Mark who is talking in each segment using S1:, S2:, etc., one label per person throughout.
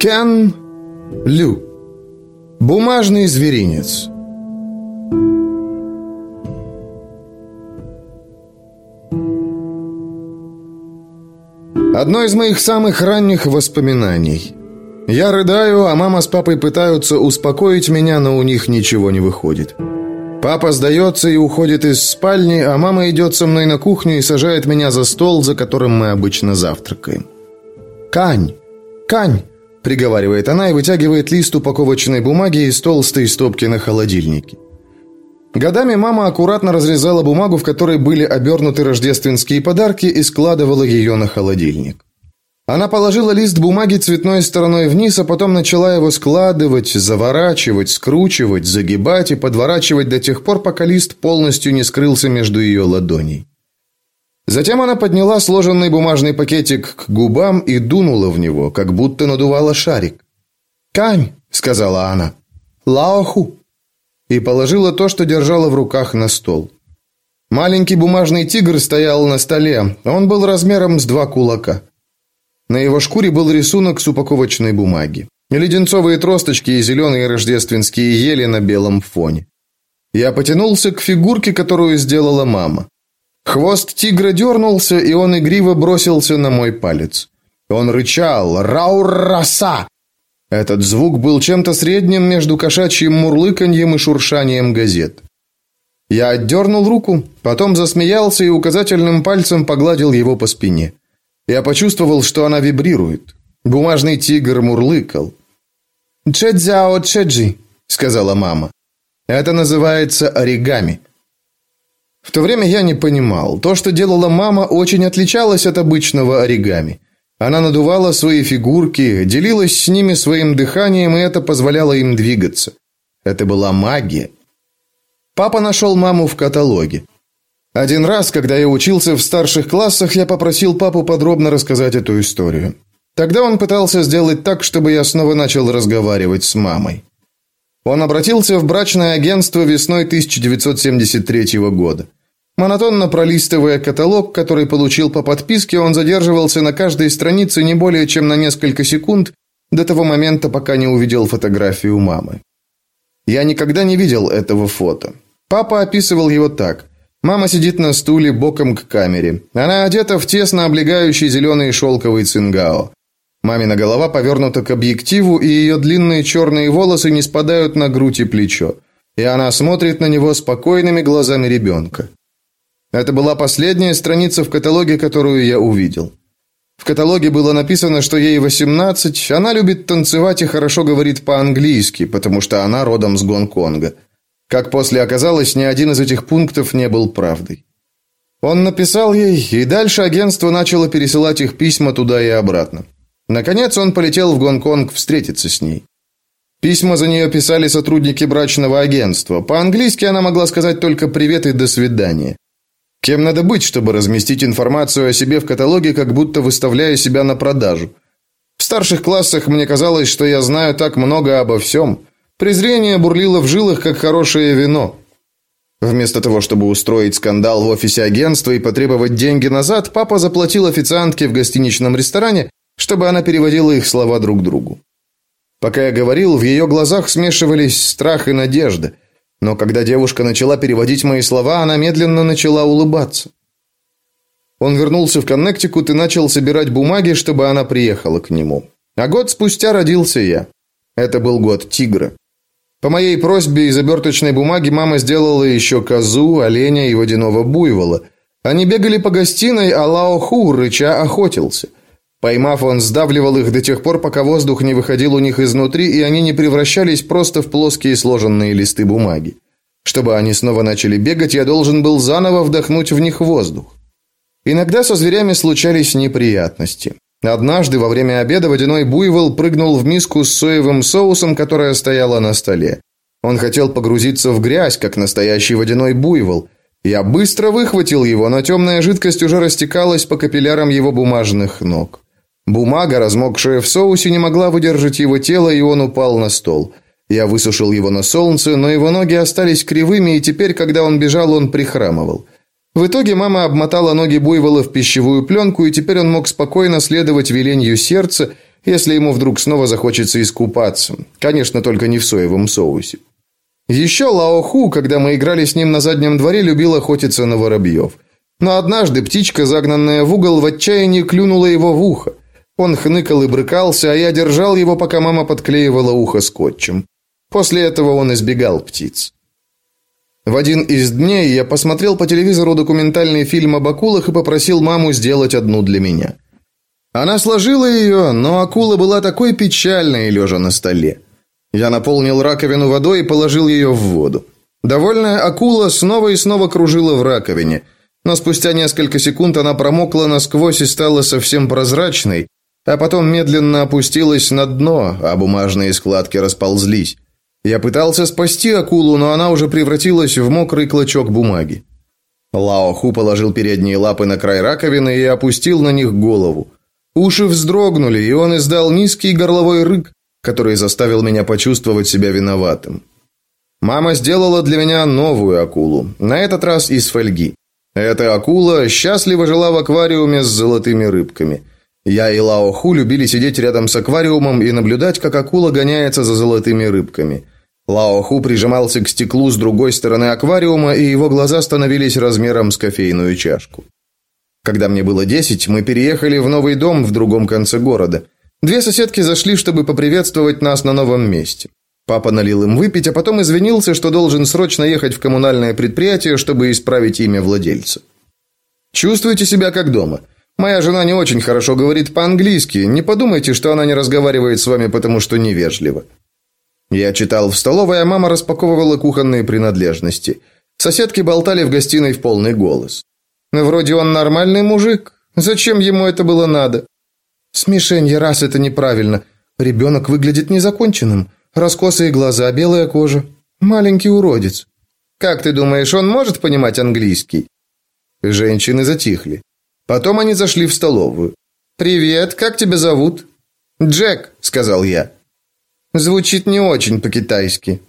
S1: Кен Лю. Бумажный зверинец. Одно из моих самых ранних воспоминаний. Я рыдаю, а мама с папой пытаются успокоить меня, но у них ничего не выходит. Папа сдается и уходит из спальни, а мама идет со мной на кухню и сажает меня за стол, за которым мы обычно завтракаем. «Кань! Кань!» – приговаривает она и вытягивает лист упаковочной бумаги из толстой стопки на холодильнике. Годами мама аккуратно разрезала бумагу, в которой были обернуты рождественские подарки, и складывала ее на холодильник. Она положила лист бумаги цветной стороной вниз, а потом начала его складывать, заворачивать, скручивать, загибать и подворачивать до тех пор, пока лист полностью не скрылся между ее ладоней. Затем она подняла сложенный бумажный пакетик к губам и дунула в него, как будто надувала шарик. «Кань!» — сказала она. «Лаоху!» И положила то, что держала в руках, на стол. Маленький бумажный тигр стоял на столе. Он был размером с два кулака. На его шкуре был рисунок с упаковочной бумаги. Леденцовые тросточки и зеленые рождественские ели на белом фоне. Я потянулся к фигурке, которую сделала мама. Хвост тигра дернулся, и он игриво бросился на мой палец. Он рычал «Раур-раса!». Этот звук был чем-то средним между кошачьим мурлыканьем и шуршанием газет. Я отдернул руку, потом засмеялся и указательным пальцем погладил его по спине. Я почувствовал, что она вибрирует. Бумажный тигр мурлыкал. «Чэдзяо чэджи», — сказала мама. «Это называется оригами». В то время я не понимал. То, что делала мама, очень отличалось от обычного оригами. Она надувала свои фигурки, делилась с ними своим дыханием, и это позволяло им двигаться. Это была магия. Папа нашел маму в каталоге. Один раз, когда я учился в старших классах, я попросил папу подробно рассказать эту историю. Тогда он пытался сделать так, чтобы я снова начал разговаривать с мамой. Он обратился в брачное агентство весной 1973 года. Монотонно пролистывая каталог, который получил по подписке, он задерживался на каждой странице не более чем на несколько секунд до того момента, пока не увидел фотографию мамы. Я никогда не видел этого фото. Папа описывал его так: Мама сидит на стуле боком к камере. Она одета в тесно облегающий зеленый шелковый цингао. Мамина голова повернута к объективу, и ее длинные черные волосы не спадают на грудь и плечо. И она смотрит на него спокойными глазами ребенка. Это была последняя страница в каталоге, которую я увидел. В каталоге было написано, что ей 18, она любит танцевать и хорошо говорит по-английски, потому что она родом с Гонконга. Как после оказалось, ни один из этих пунктов не был правдой. Он написал ей, и дальше агентство начало пересылать их письма туда и обратно. Наконец он полетел в Гонконг встретиться с ней. Письма за нее писали сотрудники брачного агентства. По-английски она могла сказать только привет и до свидания. Кем надо быть, чтобы разместить информацию о себе в каталоге, как будто выставляя себя на продажу? В старших классах мне казалось, что я знаю так много обо всем. Презрение бурлило в жилах, как хорошее вино. Вместо того, чтобы устроить скандал в офисе агентства и потребовать деньги назад, папа заплатил официантке в гостиничном ресторане, чтобы она переводила их слова друг другу. Пока я говорил, в ее глазах смешивались страх и надежда. Но когда девушка начала переводить мои слова, она медленно начала улыбаться. Он вернулся в Коннектикут и начал собирать бумаги, чтобы она приехала к нему. А год спустя родился я. Это был год тигра. По моей просьбе из оберточной бумаги мама сделала еще козу, оленя и водяного буйвола. Они бегали по гостиной, а Лао Ху рыча охотился. Поймав, он сдавливал их до тех пор, пока воздух не выходил у них изнутри, и они не превращались просто в плоские сложенные листы бумаги. Чтобы они снова начали бегать, я должен был заново вдохнуть в них воздух. Иногда со зверями случались неприятности. Однажды во время обеда водяной буйвол прыгнул в миску с соевым соусом, которая стояла на столе. Он хотел погрузиться в грязь, как настоящий водяной буйвол. Я быстро выхватил его, но темная жидкость уже растекалась по капиллярам его бумажных ног. Бумага, размокшая в соусе, не могла выдержать его тело, и он упал на стол. Я высушил его на солнце, но его ноги остались кривыми, и теперь, когда он бежал, он прихрамывал. В итоге мама обмотала ноги буйвола в пищевую пленку, и теперь он мог спокойно следовать велению сердца, если ему вдруг снова захочется искупаться. Конечно, только не в соевом соусе. Еще Лао Ху, когда мы играли с ним на заднем дворе, любил охотиться на воробьев. Но однажды птичка, загнанная в угол, в отчаянии клюнула его в ухо. Он хныкал и брыкался, а я держал его, пока мама подклеивала ухо скотчем. После этого он избегал птиц. В один из дней я посмотрел по телевизору документальный фильм об акулах и попросил маму сделать одну для меня. Она сложила ее, но акула была такой печальной, лежа на столе. Я наполнил раковину водой и положил ее в воду. Довольная акула снова и снова кружила в раковине, но спустя несколько секунд она промокла насквозь и стала совсем прозрачной, а потом медленно опустилась на дно, а бумажные складки расползлись. Я пытался спасти акулу, но она уже превратилась в мокрый клочок бумаги. Лао Ху положил передние лапы на край раковины и опустил на них голову. Уши вздрогнули, и он издал низкий горловой рык, который заставил меня почувствовать себя виноватым. Мама сделала для меня новую акулу, на этот раз из фольги. Эта акула счастливо жила в аквариуме с золотыми рыбками. Я и Лао Ху любили сидеть рядом с аквариумом и наблюдать, как акула гоняется за золотыми рыбками. Лао Ху прижимался к стеклу с другой стороны аквариума, и его глаза становились размером с кофейную чашку. Когда мне было десять, мы переехали в новый дом в другом конце города. Две соседки зашли, чтобы поприветствовать нас на новом месте. Папа налил им выпить, а потом извинился, что должен срочно ехать в коммунальное предприятие, чтобы исправить имя владельца. Чувствуйте себя как дома. Моя жена не очень хорошо говорит по-английски. Не подумайте, что она не разговаривает с вами, потому что невежлива. Я читал в столовой, а мама распаковывала кухонные принадлежности. Соседки болтали в гостиной в полный голос. Вроде он нормальный мужик. Зачем ему это было надо? Смешенье раз это неправильно. Ребенок выглядит незаконченным. Раскосые глаза, белая кожа. Маленький уродец. Как ты думаешь, он может понимать английский? Женщины затихли. Потом они зашли в столовую. «Привет, как тебя зовут?» «Джек», — сказал я. Звучит не очень по-китайски.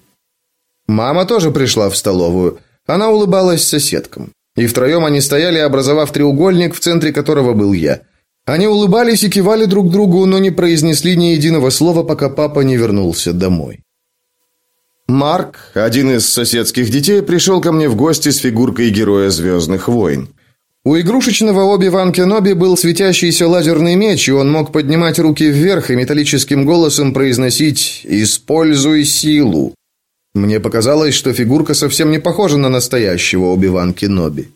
S1: Мама тоже пришла в столовую. Она улыбалась соседкам. И втроем они стояли, образовав треугольник, в центре которого был я. Они улыбались и кивали друг другу, но не произнесли ни единого слова, пока папа не вернулся домой. Марк, один из соседских детей, пришел ко мне в гости с фигуркой героя «Звездных войн». У игрушечного Оби-Ван Кеноби был светящийся лазерный меч, и он мог поднимать руки вверх и металлическим голосом произносить «Используй силу». Мне показалось, что фигурка совсем не похожа на настоящего Оби-Ван Кеноби.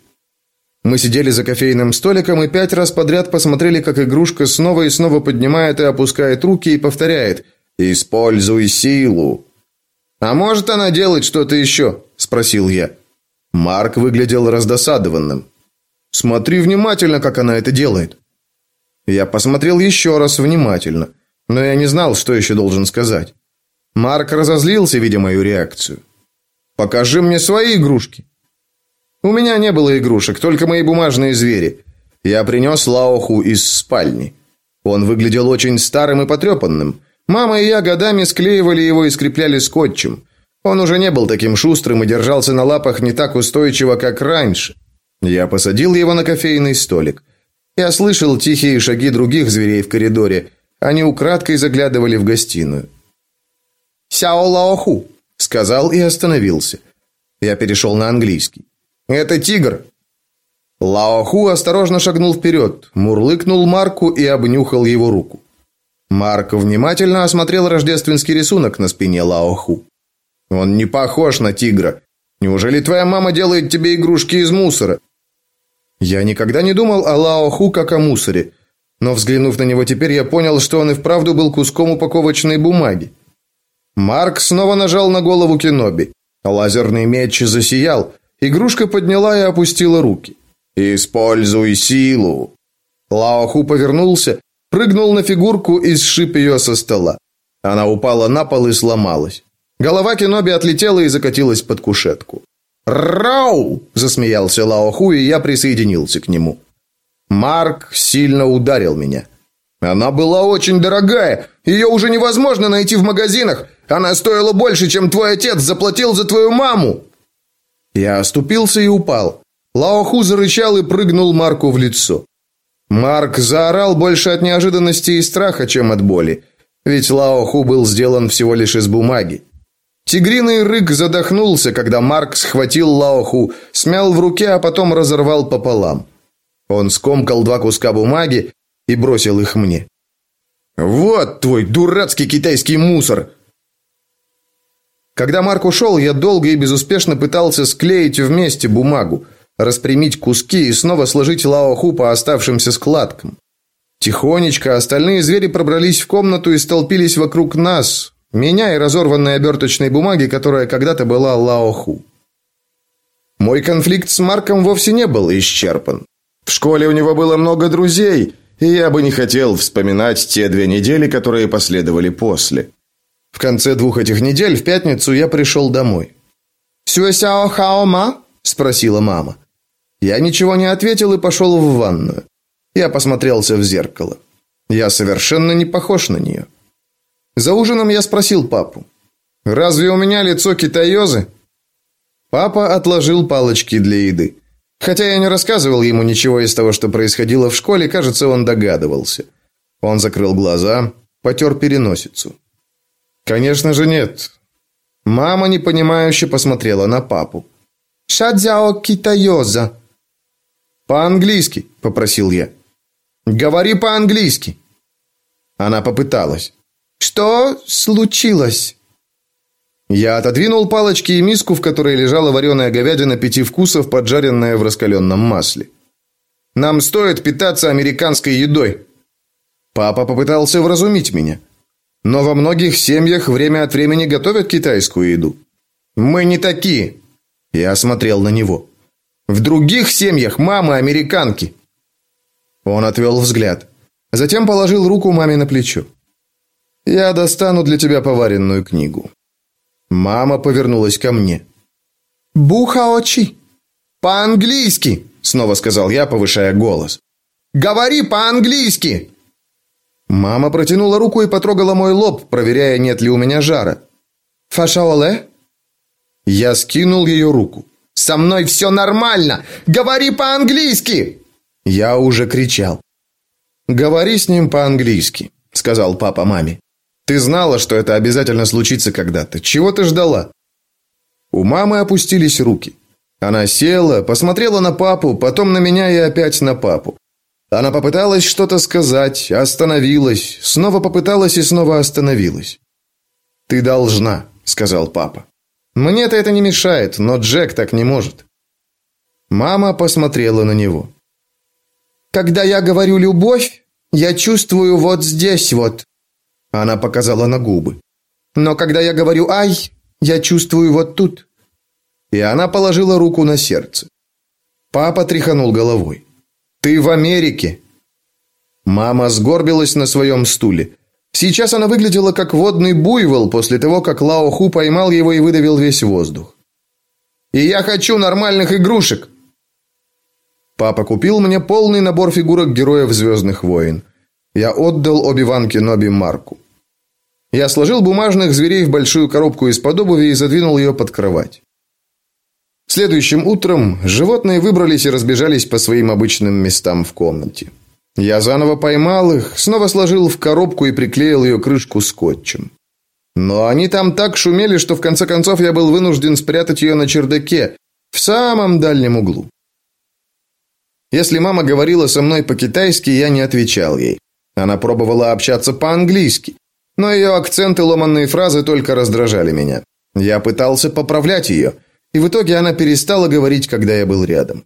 S1: Мы сидели за кофейным столиком и пять раз подряд посмотрели, как игрушка снова и снова поднимает и опускает руки и повторяет «Используй силу». «А может она делать что-то еще?» – спросил я. Марк выглядел раздосадованным. Смотри внимательно, как она это делает. Я посмотрел еще раз внимательно, но я не знал, что еще должен сказать. Марк разозлился, видя мою реакцию. Покажи мне свои игрушки. У меня не было игрушек, только мои бумажные звери. Я принес Лаоху из спальни. Он выглядел очень старым и потрепанным. Мама и я годами склеивали его и скрепляли скотчем. Он уже не был таким шустрым и держался на лапах не так устойчиво, как раньше. Я посадил его на кофейный столик. Я слышал тихие шаги других зверей в коридоре. Они украдкой заглядывали в гостиную. «Сяо Лаоху», — сказал и остановился. Я перешел на английский. «Это тигр». Лаоху осторожно шагнул вперед, мурлыкнул Марку и обнюхал его руку. Марк внимательно осмотрел рождественский рисунок на спине Лаоху. «Он не похож на тигра. Неужели твоя мама делает тебе игрушки из мусора?» Я никогда не думал о Лао Ху как о мусоре, но взглянув на него теперь, я понял, что он и вправду был куском упаковочной бумаги. Марк снова нажал на голову Кеноби. Лазерный меч засиял. Игрушка подняла и опустила руки. «Используй силу!» Лао Ху повернулся, прыгнул на фигурку и сшиб ее со стола. Она упала на пол и сломалась. Голова Кеноби отлетела и закатилась под кушетку. «Рау!» – засмеялся Лао Ху, и я присоединился к нему. Марк сильно ударил меня. Она была очень дорогая. Ее уже невозможно найти в магазинах. Она стоила больше, чем твой отец заплатил за твою маму. Я оступился и упал. Лао Ху зарычал и прыгнул Марку в лицо. Марк заорал больше от неожиданности и страха, чем от боли, ведь Лао Ху был сделан всего лишь из бумаги. Тигриный рык задохнулся, когда Марк схватил Лао Ху, смял в руке, а потом разорвал пополам. Он скомкал два куска бумаги и бросил их мне. «Вот твой дурацкий китайский мусор!» Когда Марк ушел, я долго и безуспешно пытался склеить вместе бумагу, распрямить куски и снова сложить Лаоху по оставшимся складкам. Тихонечко остальные звери пробрались в комнату и столпились вокруг нас, меня и разорванной оберточной бумаги, которая когда-то была Лаоху. Мой конфликт с Марком вовсе не был исчерпан. В школе у него было много друзей, и я бы не хотел вспоминать те две недели, которые последовали после. В конце двух этих недель, в пятницу, я пришел домой. «Сюэсяо хаома?» – спросила мама. Я ничего не ответил и пошел в ванную. Я посмотрелся в зеркало. Я совершенно не похож на нее. За ужином я спросил папу. «Разве у меня лицо китаёзы?» Папа отложил палочки для еды. Хотя я не рассказывал ему ничего из того, что происходило в школе, кажется, он догадывался. Он закрыл глаза, потер переносицу. «Конечно же нет». Мама непонимающе посмотрела на папу. «Шадзяо китайоза». «По-английски», — попросил я. «Говори по-английски». Она попыталась. «Что случилось?» Я отодвинул палочки и миску, в которой лежала вареная говядина пяти вкусов, поджаренная в раскаленном масле. «Нам стоит питаться американской едой». Папа попытался вразумить меня. Но во многих семьях время от времени готовят китайскую еду. Мы не такие. Я смотрел на него. В других семьях мамы американки. Он отвел взгляд. Затем положил руку маме на плечо. Я достану для тебя поваренную книгу. Мама повернулась ко мне. Бухаочи. По-английски, снова сказал я, повышая голос. Говори по-английски. Мама протянула руку и потрогала мой лоб, проверяя, нет ли у меня жара. «Фашаоле?» Я скинул ее руку. «Со мной все нормально! Говори по-английски!» Я уже кричал. «Говори с ним по-английски», — сказал папа маме. «Ты знала, что это обязательно случится когда-то. Чего ты ждала?» У мамы опустились руки. Она села, посмотрела на папу, потом на меня и опять на папу. Она попыталась что-то сказать, остановилась, снова попыталась и снова остановилась. «Ты должна», — сказал папа. «Мне-то это не мешает, но Джек так не может». Мама посмотрела на него. «Когда я говорю «любовь», я чувствую вот здесь вот». Она показала на губы. «Но когда я говорю «ай», я чувствую вот тут». И она положила руку на сердце. Папа тряханул головой. «Ты в Америке!» Мама сгорбилась на своем стуле. Сейчас она выглядела как водный буйвол после того, как Лао Ху поймал его и выдавил весь воздух. «И я хочу нормальных игрушек!» Папа купил мне полный набор фигурок героев «Звездных войн». Я отдал Оби-Ван Кеноби Марку. Я сложил бумажных зверей в большую коробку из-под обуви и задвинул ее под кровать. Следующим утром животные выбрались и разбежались по своим обычным местам в комнате. Я заново поймал их, снова сложил в коробку и приклеил ее крышку скотчем. Но они там так шумели, что в конце концов я был вынужден спрятать ее на чердаке, в самом дальнем углу. Если мама говорила со мной по-китайски, я не отвечал ей. Она пробовала общаться по-английски, но ее акценты и ломанные фразы только раздражали меня. Я пытался поправлять ее – и в итоге она перестала говорить, когда я был рядом.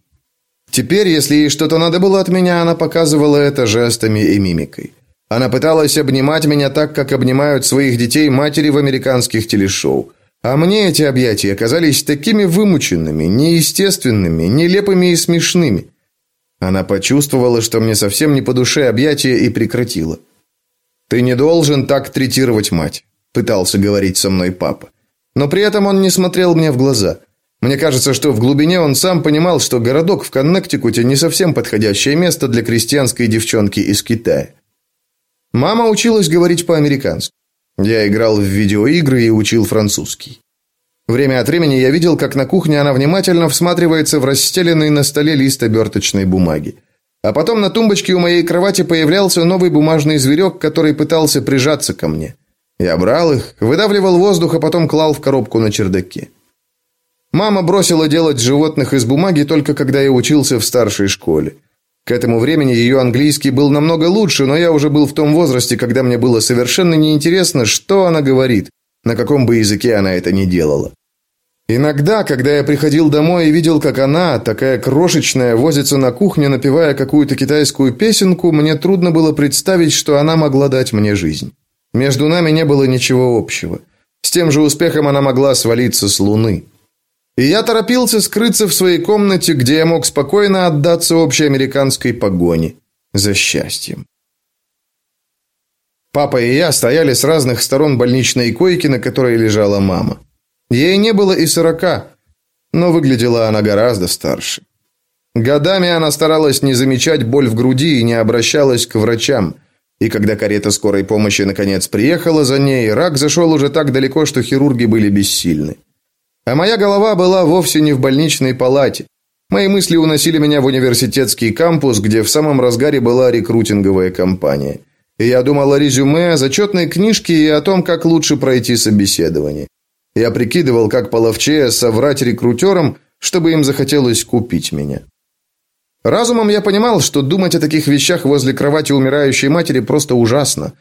S1: Теперь, если ей что-то надо было от меня, она показывала это жестами и мимикой. Она пыталась обнимать меня так, как обнимают своих детей матери в американских телешоу. А мне эти объятия казались такими вымученными, неестественными, нелепыми и смешными. Она почувствовала, что мне совсем не по душе объятия и прекратила. «Ты не должен так третировать мать», – пытался говорить со мной папа. Но при этом он не смотрел мне в глаза – мне кажется, что в глубине он сам понимал, что городок в Коннектикуте не совсем подходящее место для крестьянской девчонки из Китая. Мама училась говорить по-американски. Я играл в видеоигры и учил французский. Время от времени я видел, как на кухне она внимательно всматривается в расстеленный на столе лист оберточной бумаги. А потом на тумбочке у моей кровати появлялся новый бумажный зверек, который пытался прижаться ко мне. Я брал их, выдавливал воздух, а потом клал в коробку на чердаке. Мама бросила делать животных из бумаги только когда я учился в старшей школе. К этому времени ее английский был намного лучше, но я уже был в том возрасте, когда мне было совершенно неинтересно, что она говорит, на каком бы языке она это ни делала. Иногда, когда я приходил домой и видел, как она, такая крошечная, возится на кухне, напевая какую-то китайскую песенку, мне трудно было представить, что она могла дать мне жизнь. Между нами не было ничего общего. С тем же успехом она могла свалиться с луны. И я торопился скрыться в своей комнате, где я мог спокойно отдаться общеамериканской погоне за счастьем. Папа и я стояли с разных сторон больничной койки, на которой лежала мама. Ей не было и сорока, но выглядела она гораздо старше. Годами она старалась не замечать боль в груди и не обращалась к врачам. И когда карета скорой помощи наконец приехала за ней, рак зашел уже так далеко, что хирурги были бессильны. А моя голова была вовсе не в больничной палате. Мои мысли уносили меня в университетский кампус, где в самом разгаре была рекрутинговая кампания. И я думал о резюме, зачетной книжке и о том, как лучше пройти собеседование. Я прикидывал, как половчее соврать рекрутерам, чтобы им захотелось купить меня. Разумом я понимал, что думать о таких вещах возле кровати умирающей матери просто ужасно,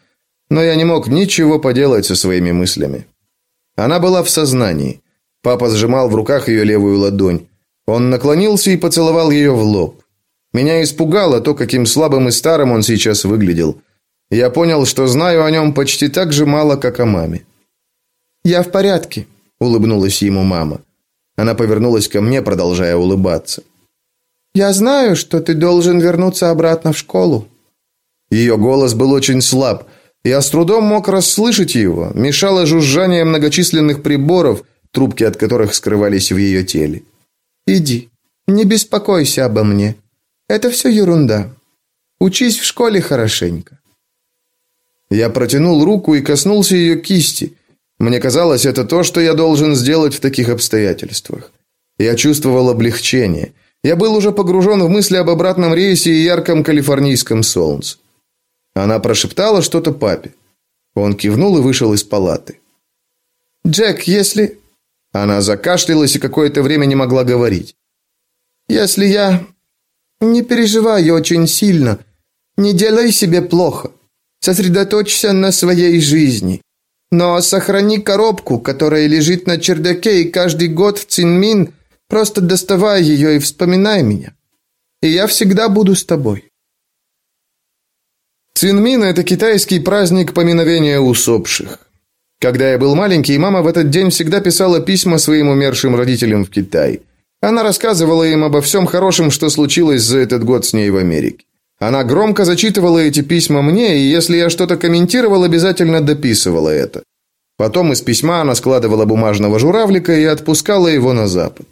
S1: но я не мог ничего поделать со своими мыслями. Она была в сознании. Папа сжимал в руках ее левую ладонь. Он наклонился и поцеловал ее в лоб. Меня испугало то, каким слабым и старым он сейчас выглядел. Я понял, что знаю о нем почти так же мало, как о маме. «Я в порядке», – улыбнулась ему мама. Она повернулась ко мне, продолжая улыбаться. «Я знаю, что ты должен вернуться обратно в школу». Ее голос был очень слаб. Я с трудом мог расслышать его. Мешало жужжание многочисленных приборов, трубки от которых скрывались в ее теле. «Иди, не беспокойся обо мне. Это все ерунда. Учись в школе хорошенько». Я протянул руку и коснулся ее кисти. Мне казалось, это то, что я должен сделать в таких обстоятельствах. Я чувствовал облегчение. Я был уже погружен в мысли об обратном рейсе и ярком калифорнийском солнце. Она прошептала что-то папе. Он кивнул и вышел из палаты. «Джек, если...» Она закашлялась и какое-то время не могла говорить. «Если я... Не переживай очень сильно. Не делай себе плохо. Сосредоточься на своей жизни. Но сохрани коробку, которая лежит на чердаке, и каждый год в Цинмин просто доставай ее и вспоминай меня. И я всегда буду с тобой. Цинмин – это китайский праздник поминовения усопших. Когда я был маленький, мама в этот день всегда писала письма своим умершим родителям в Китай. Она рассказывала им обо всем хорошем, что случилось за этот год с ней в Америке. Она громко зачитывала эти письма мне, и если я что-то комментировал, обязательно дописывала это. Потом из письма она складывала бумажного журавлика и отпускала его на запад.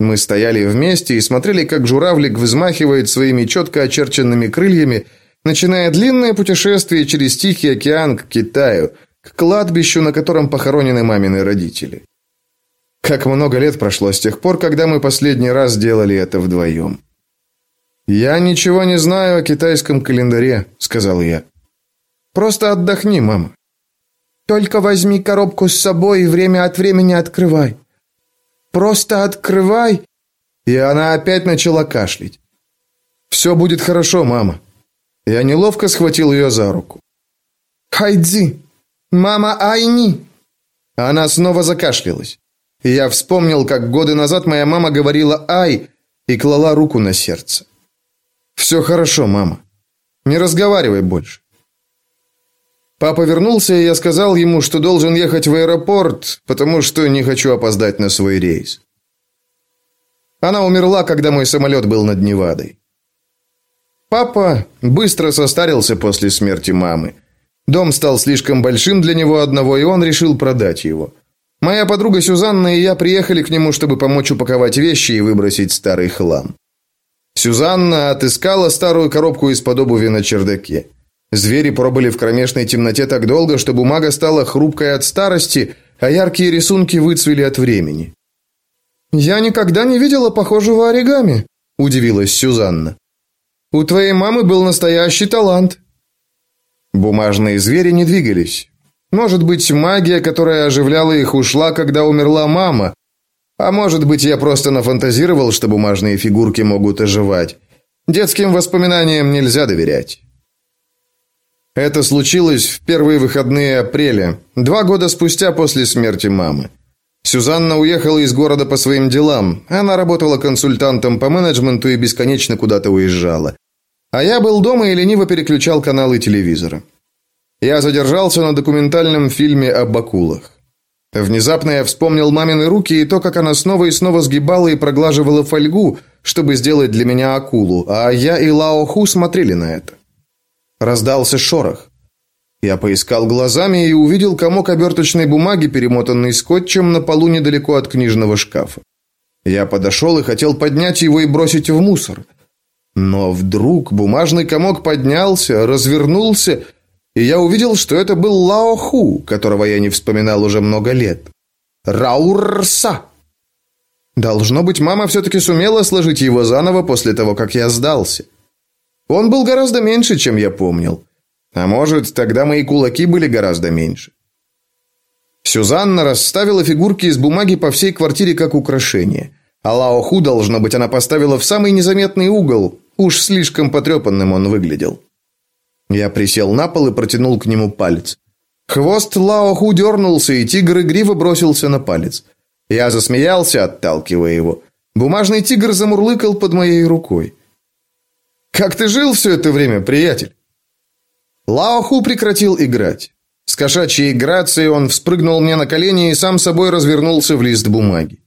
S1: Мы стояли вместе и смотрели, как журавлик взмахивает своими четко очерченными крыльями, начиная длинное путешествие через Тихий океан к Китаю, к кладбищу, на котором похоронены мамины родители. Как много лет прошло с тех пор, когда мы последний раз делали это вдвоем. «Я ничего не знаю о китайском календаре», — сказал я. «Просто отдохни, мама». «Только возьми коробку с собой и время от времени открывай. Просто открывай». И она опять начала кашлять. «Все будет хорошо, мама». Я неловко схватил ее за руку. «Хайдзи! Мама Айни!» Она снова закашлялась. И я вспомнил, как годы назад моя мама говорила «Ай» и клала руку на сердце. «Все хорошо, мама. Не разговаривай больше». Папа вернулся, и я сказал ему, что должен ехать в аэропорт, потому что не хочу опоздать на свой рейс. Она умерла, когда мой самолет был над Невадой. Папа быстро состарился после смерти мамы. Дом стал слишком большим для него одного, и он решил продать его. Моя подруга Сюзанна и я приехали к нему, чтобы помочь упаковать вещи и выбросить старый хлам. Сюзанна отыскала старую коробку из-под обуви на чердаке. Звери пробыли в кромешной темноте так долго, что бумага стала хрупкой от старости, а яркие рисунки выцвели от времени. «Я никогда не видела похожего оригами», – удивилась Сюзанна. У твоей мамы был настоящий талант. Бумажные звери не двигались. Может быть, магия, которая оживляла их, ушла, когда умерла мама. А может быть, я просто нафантазировал, что бумажные фигурки могут оживать. Детским воспоминаниям нельзя доверять. Это случилось в первые выходные апреля, два года спустя после смерти мамы. Сюзанна уехала из города по своим делам. Она работала консультантом по менеджменту и бесконечно куда-то уезжала. А я был дома и лениво переключал каналы телевизора. Я задержался на документальном фильме об акулах. Внезапно я вспомнил мамины руки и то, как она снова и снова сгибала и проглаживала фольгу, чтобы сделать для меня акулу, а я и Лао Ху смотрели на это. Раздался шорох. Я поискал глазами и увидел комок оберточной бумаги, перемотанный скотчем на полу недалеко от книжного шкафа. Я подошел и хотел поднять его и бросить в мусор. Но вдруг бумажный комок поднялся, развернулся, и я увидел, что это был Лао Ху, которого я не вспоминал уже много лет. Раурса! Должно быть, мама все-таки сумела сложить его заново после того, как я сдался. Он был гораздо меньше, чем я помнил. А может, тогда мои кулаки были гораздо меньше. Сюзанна расставила фигурки из бумаги по всей квартире как украшение. А Лаоху, должно быть, она поставила в самый незаметный угол. Уж слишком потрепанным он выглядел. Я присел на пол и протянул к нему палец. Хвост Лаоху дернулся, и тигр игриво бросился на палец. Я засмеялся, отталкивая его. Бумажный тигр замурлыкал под моей рукой. Как ты жил все это время, приятель? Лаоху прекратил играть. С кошачьей грацией он вспрыгнул мне на колени и сам собой развернулся в лист бумаги.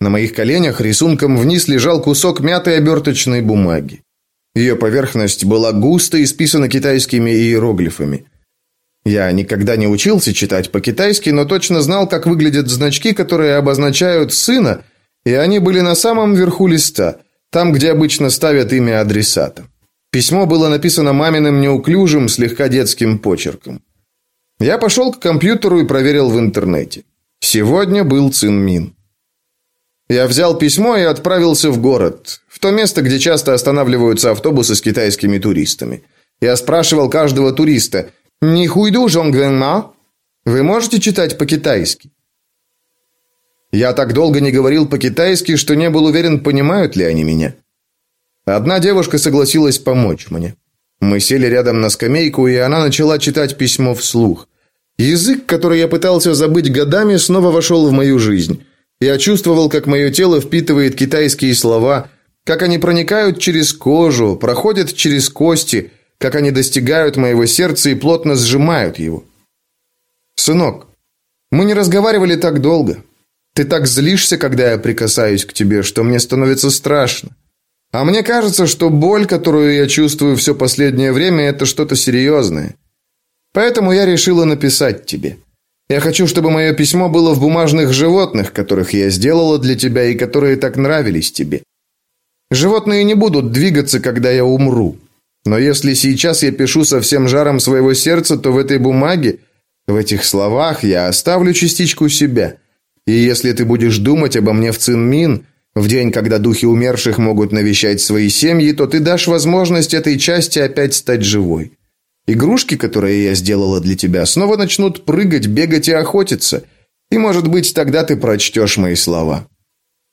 S1: На моих коленях рисунком вниз лежал кусок мятой оберточной бумаги. Ее поверхность была густо исписана китайскими иероглифами. Я никогда не учился читать по-китайски, но точно знал, как выглядят значки, которые обозначают сына, и они были на самом верху листа – там, где обычно ставят имя адресата. Письмо было написано маминым неуклюжим, слегка детским почерком. Я пошел к компьютеру и проверил в интернете. Сегодня был Цинмин. Я взял письмо и отправился в город, в то место, где часто останавливаются автобусы с китайскими туристами. Я спрашивал каждого туриста: "Не хуйду жонгвенма? Вы можете читать по-китайски?" Я так долго не говорил по-китайски, что не был уверен, понимают ли они меня. Одна девушка согласилась помочь мне. Мы сели рядом на скамейку, и она начала читать письмо вслух. Язык, который я пытался забыть годами, снова вошел в мою жизнь. Я чувствовал, как мое тело впитывает китайские слова, как они проникают через кожу, проходят через кости, как они достигают моего сердца и плотно сжимают его. Сынок, мы не разговаривали так долго. Ты так злишься, когда я прикасаюсь к тебе, что мне становится страшно. А мне кажется, что боль, которую я чувствую все последнее время, это что-то серьезное. Поэтому я решила написать тебе. Я хочу, чтобы мое письмо было в бумажных животных, которых я сделала для тебя и которые так нравились тебе. Животные не будут двигаться, когда я умру. Но если сейчас я пишу со всем жаром своего сердца, то в этой бумаге, в этих словах я оставлю частичку себя – и если ты будешь думать обо мне в Цинмин, в день, когда духи умерших могут навещать свои семьи, то ты дашь возможность этой части опять стать живой. Игрушки, которые я сделала для тебя, снова начнут прыгать, бегать и охотиться. И, может быть, тогда ты прочтешь мои слова.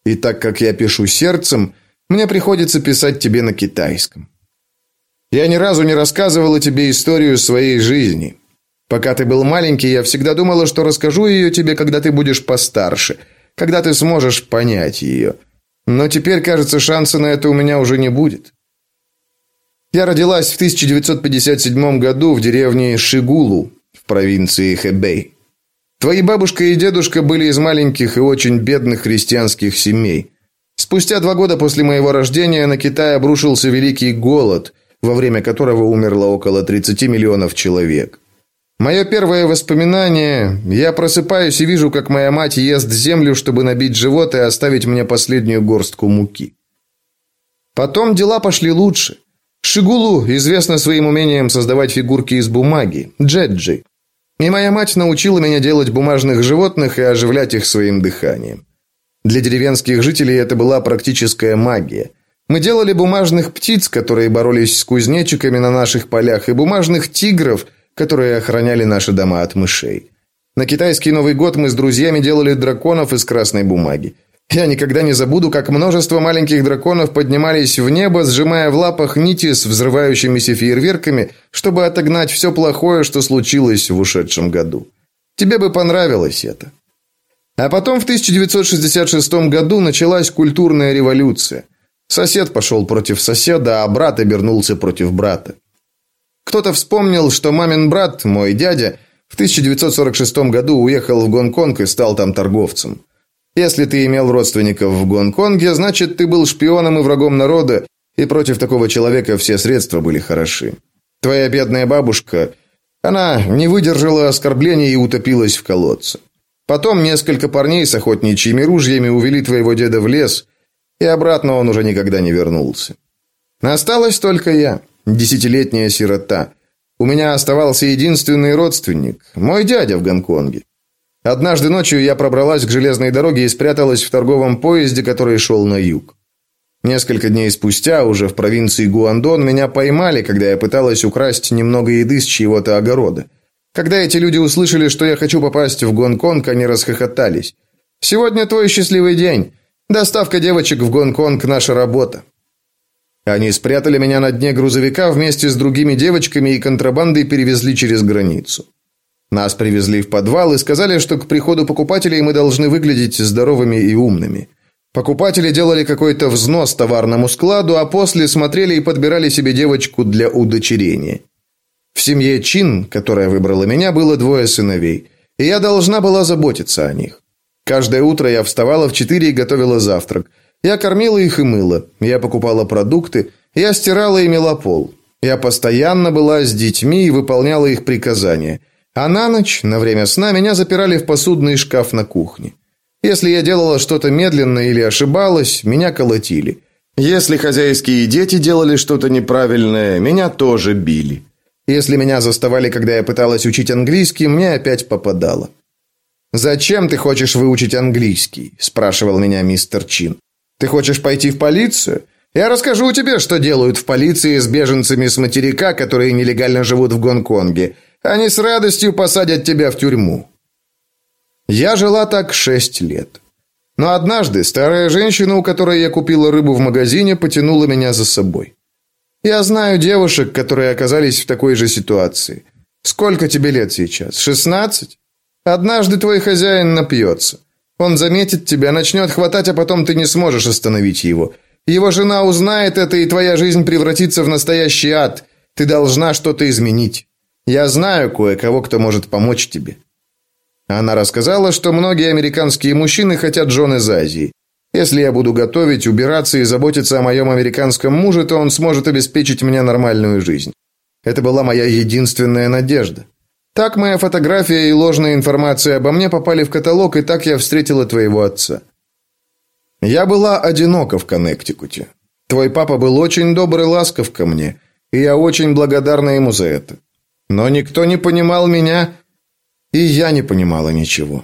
S1: И так как я пишу сердцем, мне приходится писать тебе на китайском. Я ни разу не рассказывала тебе историю своей жизни. Пока ты был маленький, я всегда думала, что расскажу ее тебе, когда ты будешь постарше, когда ты сможешь понять ее. Но теперь, кажется, шанса на это у меня уже не будет. Я родилась в 1957 году в деревне Шигулу в провинции Хэбэй. Твои бабушка и дедушка были из маленьких и очень бедных христианских семей. Спустя два года после моего рождения на Китай обрушился великий голод, во время которого умерло около 30 миллионов человек. Мое первое воспоминание я просыпаюсь и вижу, как моя мать ест землю, чтобы набить живот и оставить мне последнюю горстку муки. Потом дела пошли лучше. Шигулу известна своим умением создавать фигурки из бумаги, джеджи. И моя мать научила меня делать бумажных животных и оживлять их своим дыханием. Для деревенских жителей это была практическая магия. Мы делали бумажных птиц, которые боролись с кузнечиками на наших полях, и бумажных тигров, которые охраняли наши дома от мышей. На китайский Новый год мы с друзьями делали драконов из красной бумаги. Я никогда не забуду, как множество маленьких драконов поднимались в небо, сжимая в лапах нити с взрывающимися фейерверками, чтобы отогнать все плохое, что случилось в ушедшем году. Тебе бы понравилось это. А потом в 1966 году началась культурная революция. Сосед пошел против соседа, а брат обернулся против брата. Кто-то вспомнил, что мамин брат, мой дядя, в 1946 году уехал в Гонконг и стал там торговцем. Если ты имел родственников в Гонконге, значит, ты был шпионом и врагом народа, и против такого человека все средства были хороши. Твоя бедная бабушка, она не выдержала оскорблений и утопилась в колодце. Потом несколько парней с охотничьими ружьями увели твоего деда в лес, и обратно он уже никогда не вернулся. Осталась только я, десятилетняя сирота. У меня оставался единственный родственник, мой дядя в Гонконге. Однажды ночью я пробралась к железной дороге и спряталась в торговом поезде, который шел на юг. Несколько дней спустя, уже в провинции Гуандон, меня поймали, когда я пыталась украсть немного еды с чьего-то огорода. Когда эти люди услышали, что я хочу попасть в Гонконг, они расхохотались. «Сегодня твой счастливый день. Доставка девочек в Гонконг – наша работа». Они спрятали меня на дне грузовика вместе с другими девочками и контрабандой перевезли через границу. Нас привезли в подвал и сказали, что к приходу покупателей мы должны выглядеть здоровыми и умными. Покупатели делали какой-то взнос товарному складу, а после смотрели и подбирали себе девочку для удочерения. В семье Чин, которая выбрала меня, было двое сыновей, и я должна была заботиться о них. Каждое утро я вставала в четыре и готовила завтрак. Я кормила их и мыла, я покупала продукты, я стирала и мела пол. Я постоянно была с детьми и выполняла их приказания – а на ночь, на время сна, меня запирали в посудный шкаф на кухне. Если я делала что-то медленно или ошибалась, меня колотили. Если хозяйские дети делали что-то неправильное, меня тоже били. Если меня заставали, когда я пыталась учить английский, мне опять попадало. «Зачем ты хочешь выучить английский?» – спрашивал меня мистер Чин. «Ты хочешь пойти в полицию? Я расскажу тебе, что делают в полиции с беженцами с материка, которые нелегально живут в Гонконге. Они с радостью посадят тебя в тюрьму. Я жила так шесть лет. Но однажды старая женщина, у которой я купила рыбу в магазине, потянула меня за собой. Я знаю девушек, которые оказались в такой же ситуации. Сколько тебе лет сейчас? Шестнадцать? Однажды твой хозяин напьется. Он заметит тебя, начнет хватать, а потом ты не сможешь остановить его. Его жена узнает это, и твоя жизнь превратится в настоящий ад. Ты должна что-то изменить. Я знаю кое-кого, кто может помочь тебе». Она рассказала, что многие американские мужчины хотят жен из Азии. Если я буду готовить, убираться и заботиться о моем американском муже, то он сможет обеспечить мне нормальную жизнь. Это была моя единственная надежда. Так моя фотография и ложная информация обо мне попали в каталог, и так я встретила твоего отца. Я была одинока в Коннектикуте. Твой папа был очень добрый и ласков ко мне, и я очень благодарна ему за это. Но никто не понимал меня, и я не понимала ничего.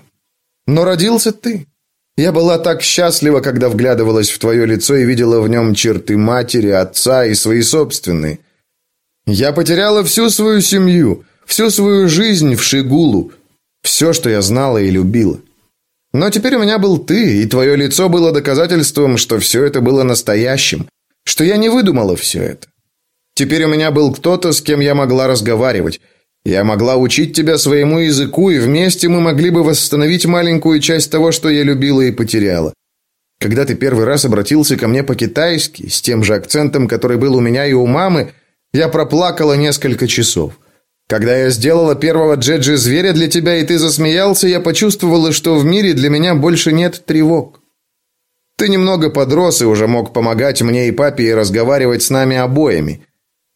S1: Но родился ты. Я была так счастлива, когда вглядывалась в твое лицо и видела в нем черты матери, отца и свои собственные. Я потеряла всю свою семью, всю свою жизнь в Шигулу, все, что я знала и любила. Но теперь у меня был ты, и твое лицо было доказательством, что все это было настоящим, что я не выдумала все это. Теперь у меня был кто-то, с кем я могла разговаривать. Я могла учить тебя своему языку, и вместе мы могли бы восстановить маленькую часть того, что я любила и потеряла. Когда ты первый раз обратился ко мне по-китайски, с тем же акцентом, который был у меня и у мамы, я проплакала несколько часов. Когда я сделала первого джеджи-зверя для тебя, и ты засмеялся, я почувствовала, что в мире для меня больше нет тревог. Ты немного подрос и уже мог помогать мне и папе и разговаривать с нами обоими.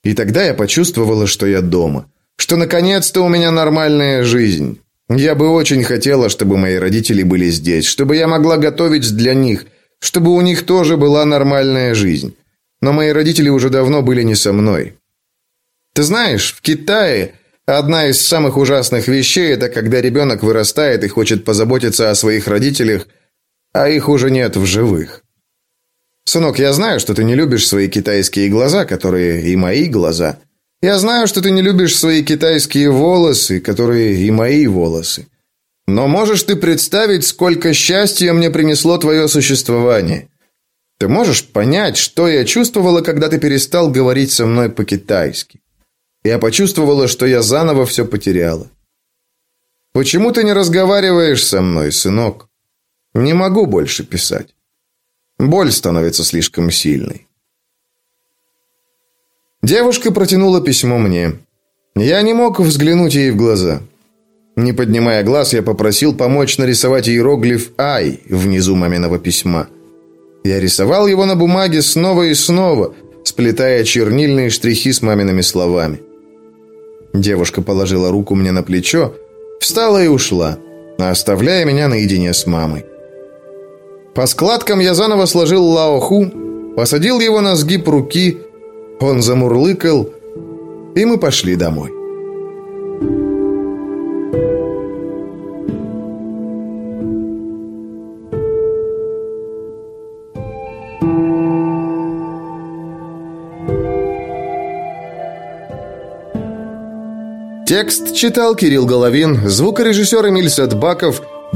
S1: И тогда я почувствовала, что я дома, что наконец-то у меня нормальная жизнь. Я бы очень хотела, чтобы мои родители были здесь, чтобы я могла готовить для них, чтобы у них тоже была нормальная жизнь. Но мои родители уже давно были не со мной. Ты знаешь, в Китае одна из самых ужасных вещей это когда ребенок вырастает и хочет позаботиться о своих родителях, а их уже нет в живых. Сынок, я знаю, что ты не любишь свои китайские глаза, которые и мои глаза. Я знаю, что ты не любишь свои китайские волосы, которые и мои волосы. Но можешь ты представить, сколько счастья мне принесло твое существование? Ты можешь понять, что я чувствовала, когда ты перестал говорить со мной по-китайски? Я почувствовала, что я заново все потеряла. Почему ты не разговариваешь со мной, сынок? Не могу больше писать. Боль становится слишком сильной. Девушка протянула письмо мне. Я не мог взглянуть ей в глаза. Не поднимая глаз, я попросил помочь нарисовать иероглиф «Ай» внизу маминого письма. Я рисовал его на бумаге снова и снова, сплетая чернильные штрихи с мамиными словами. Девушка положила руку мне на плечо, встала и ушла, оставляя меня наедине с мамой. По складкам я заново сложил Лаоху, посадил его на сгиб руки, он замурлыкал, и мы пошли домой. Текст читал Кирилл Головин, звукорежиссер Эмиль Садбаков,